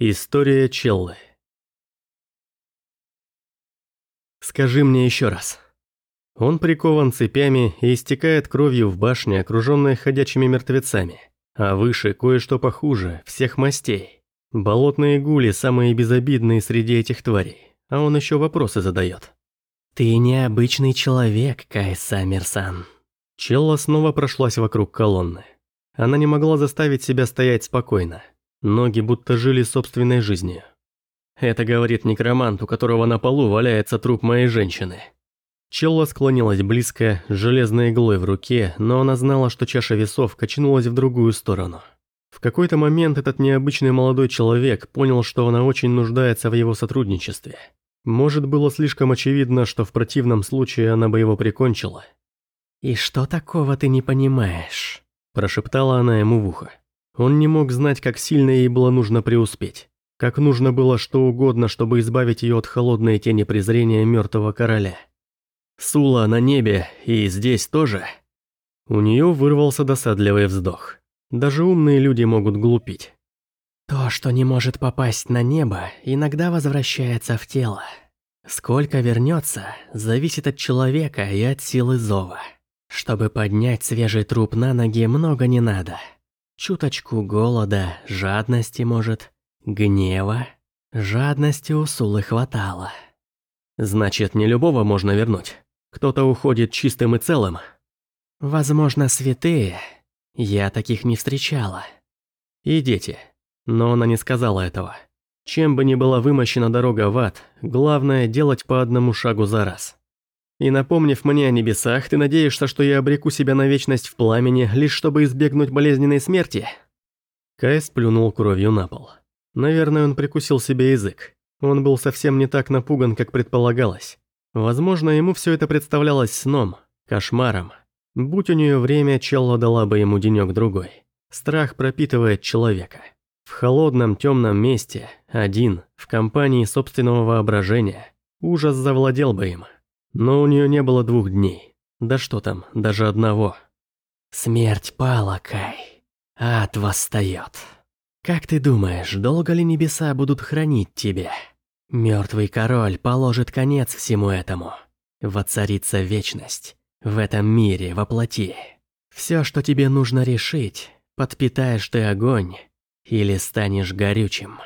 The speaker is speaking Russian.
История Челлы Скажи мне еще раз. Он прикован цепями и истекает кровью в башне, окруженной ходячими мертвецами. А выше кое-что похуже, всех мастей. Болотные гули самые безобидные среди этих тварей. А он еще вопросы задает. «Ты необычный человек, Кай Саммерсан». Челла снова прошлась вокруг колонны. Она не могла заставить себя стоять спокойно. Ноги будто жили собственной жизнью. Это говорит некромант, у которого на полу валяется труп моей женщины. Челла склонилась близко, с железной иглой в руке, но она знала, что чаша весов качнулась в другую сторону. В какой-то момент этот необычный молодой человек понял, что она очень нуждается в его сотрудничестве. Может, было слишком очевидно, что в противном случае она бы его прикончила. «И что такого ты не понимаешь?» – прошептала она ему в ухо. Он не мог знать, как сильно ей было нужно преуспеть. Как нужно было что угодно, чтобы избавить ее от холодной тени презрения мертвого короля. Сула на небе и здесь тоже. У нее вырвался досадливый вздох. Даже умные люди могут глупить. То, что не может попасть на небо, иногда возвращается в тело. Сколько вернется, зависит от человека и от силы зова. Чтобы поднять свежий труп на ноги, много не надо. Чуточку голода, жадности, может, гнева. Жадности у Сулы хватало. Значит, не любого можно вернуть. Кто-то уходит чистым и целым. Возможно, святые. Я таких не встречала. И дети. Но она не сказала этого. Чем бы ни была вымощена дорога в ад, главное делать по одному шагу за раз. И напомнив мне о небесах, ты надеешься, что я обреку себя на вечность в пламени, лишь чтобы избегнуть болезненной смерти?» Кай сплюнул кровью на пол. Наверное, он прикусил себе язык. Он был совсем не так напуган, как предполагалось. Возможно, ему все это представлялось сном, кошмаром. Будь у нее время, Челла дала бы ему денек-другой. Страх пропитывает человека. В холодном темном месте, один, в компании собственного воображения, ужас завладел бы им. Но у нее не было двух дней. Да что там, даже одного. Смерть пала, Кай. Ад восстает. Как ты думаешь, долго ли небеса будут хранить тебя? Мертвый король положит конец всему этому. Воцарится вечность. В этом мире, воплоти. Все, что тебе нужно решить, подпитаешь ты огонь или станешь горючим.